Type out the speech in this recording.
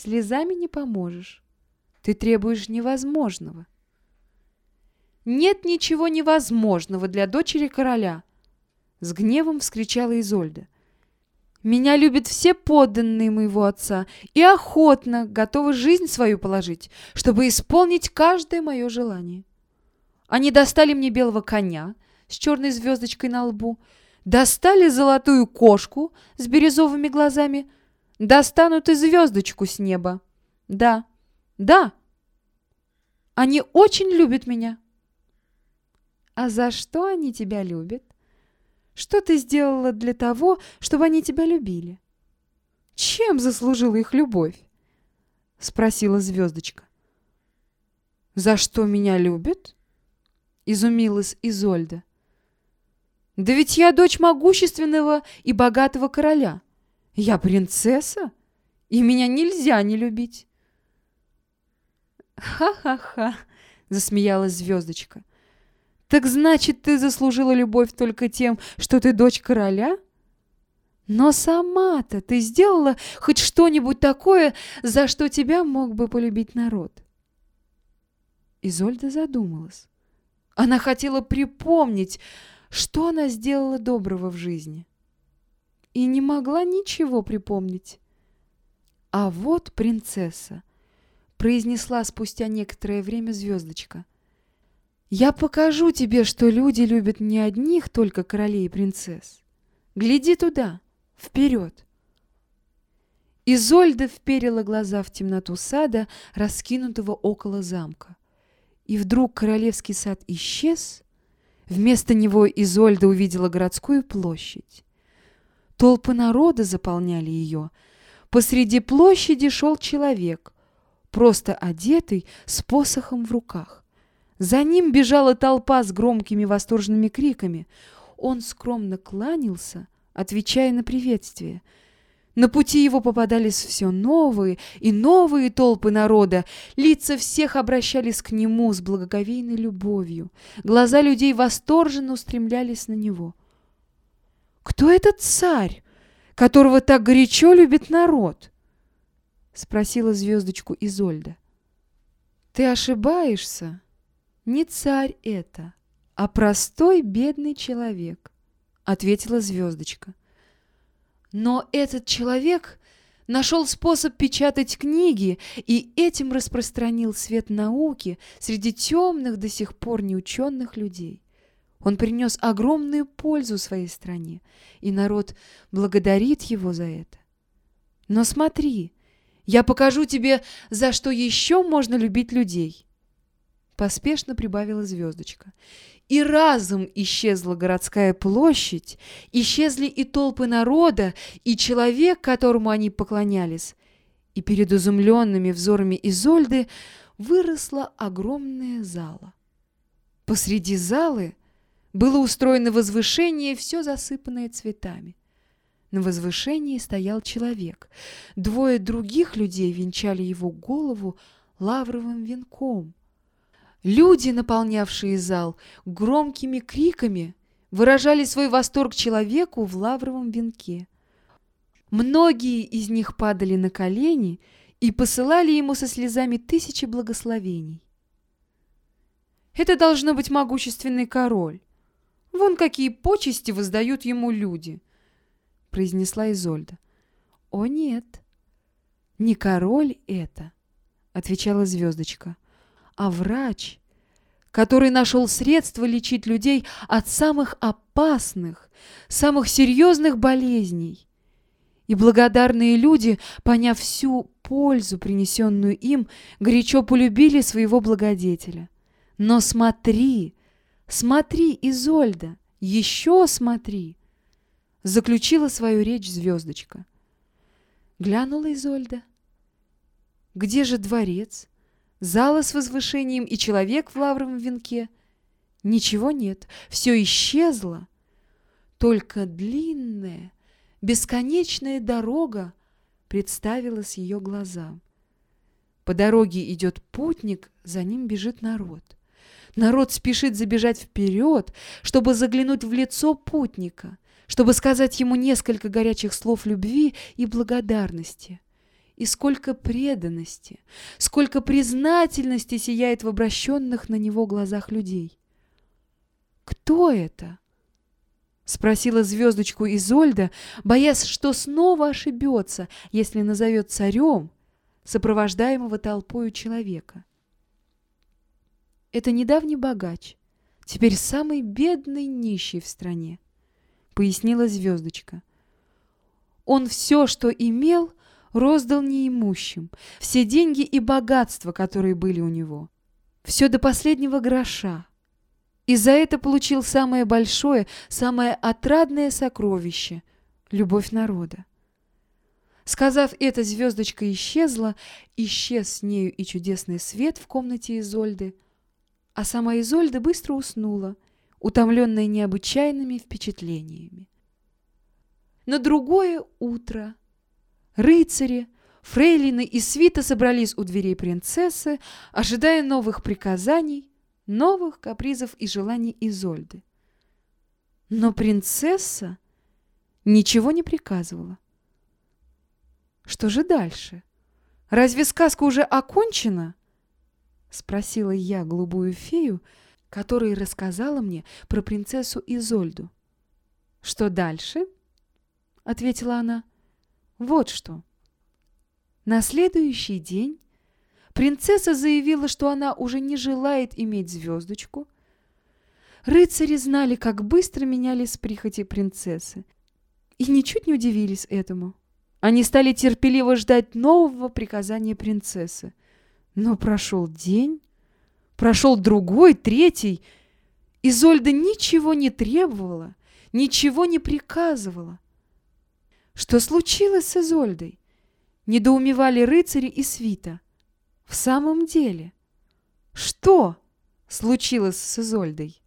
слезами не поможешь. Ты требуешь невозможного. Нет ничего невозможного для дочери короля, с гневом вскричала Изольда. Меня любят все подданные моего отца и охотно готовы жизнь свою положить, чтобы исполнить каждое мое желание. Они достали мне белого коня с черной звездочкой на лбу, достали золотую кошку с бирюзовыми глазами, достанут и звездочку с неба. Да, да, они очень любят меня. А за что они тебя любят? Что ты сделала для того, чтобы они тебя любили? Чем заслужила их любовь? Спросила звездочка. За что меня любят? Изумилась Изольда. Да ведь я дочь могущественного и богатого короля. Я принцесса, и меня нельзя не любить. Ха-ха-ха, засмеялась звездочка. Так значит, ты заслужила любовь только тем, что ты дочь короля? Но сама-то ты сделала хоть что-нибудь такое, за что тебя мог бы полюбить народ? Изольда задумалась. Она хотела припомнить, что она сделала доброго в жизни. И не могла ничего припомнить. А вот принцесса, произнесла спустя некоторое время звездочка. Я покажу тебе, что люди любят не одних только королей и принцесс. Гляди туда, вперед. Изольда вперила глаза в темноту сада, раскинутого около замка. И вдруг королевский сад исчез. Вместо него Изольда увидела городскую площадь. Толпы народа заполняли ее. Посреди площади шел человек, просто одетый, с посохом в руках. За ним бежала толпа с громкими восторженными криками. Он скромно кланялся, отвечая на приветствие. На пути его попадались все новые и новые толпы народа. Лица всех обращались к нему с благоговейной любовью. Глаза людей восторженно устремлялись на него. «Кто этот царь, которого так горячо любит народ?» — спросила звездочку Изольда. «Ты ошибаешься», не царь это, а простой бедный человек, ответила звездочка. Но этот человек нашел способ печатать книги и этим распространил свет науки среди темных до сих пор неученных людей. Он принес огромную пользу своей стране, и народ благодарит его за это. Но смотри, я покажу тебе, за что еще можно любить людей. Поспешно прибавила звездочка. И разом исчезла городская площадь, исчезли и толпы народа, и человек, которому они поклонялись. И перед изумленными взорами Изольды выросла огромная зала. Посреди залы было устроено возвышение, все засыпанное цветами. На возвышении стоял человек. Двое других людей венчали его голову лавровым венком. Люди, наполнявшие зал, громкими криками выражали свой восторг человеку в лавровом венке. Многие из них падали на колени и посылали ему со слезами тысячи благословений. Это должно быть могущественный король. Вон какие почести воздают ему люди, произнесла Изольда. О нет, не король это, отвечала звездочка а врач, который нашел средства лечить людей от самых опасных, самых серьезных болезней. И благодарные люди, поняв всю пользу, принесенную им, горячо полюбили своего благодетеля. Но смотри, смотри, Изольда, еще смотри, заключила свою речь звездочка. Глянула Изольда. Где же дворец? зала с возвышением и человек в лавровом венке. Ничего нет, все исчезло. Только длинная, бесконечная дорога представилась ее глазам. По дороге идет путник, за ним бежит народ. Народ спешит забежать вперед, чтобы заглянуть в лицо путника, чтобы сказать ему несколько горячих слов любви и благодарности. и сколько преданности, сколько признательности сияет в обращенных на него глазах людей. «Кто это?» — спросила звездочку Изольда, боясь, что снова ошибется, если назовет царем сопровождаемого толпою человека. «Это недавний богач, теперь самый бедный нищий в стране», — пояснила звездочка. «Он все, что имел, роздал неимущим, все деньги и богатства, которые были у него, все до последнего гроша. И за это получил самое большое, самое отрадное сокровище — любовь народа. Сказав это, звездочка исчезла, исчез с нею и чудесный свет в комнате Изольды, а сама Изольда быстро уснула, утомленная необычайными впечатлениями. На другое утро рыцари, фрейлины и свита собрались у дверей принцессы, ожидая новых приказаний, новых капризов и желаний Изольды. Но принцесса ничего не приказывала. Что же дальше? Разве сказка уже окончена? Спросила я голубую фею, которая рассказала мне про принцессу Изольду. Что дальше? Ответила она. Вот что. На следующий день принцесса заявила, что она уже не желает иметь звездочку. Рыцари знали, как быстро менялись прихоти принцессы, и ничуть не удивились этому. Они стали терпеливо ждать нового приказания принцессы. Но прошел день, прошел другой, третий. Изольда ничего не требовала, ничего не приказывала. Что случилось с Изольдой? Недоумевали рыцари и свита. В самом деле, что случилось с Изольдой?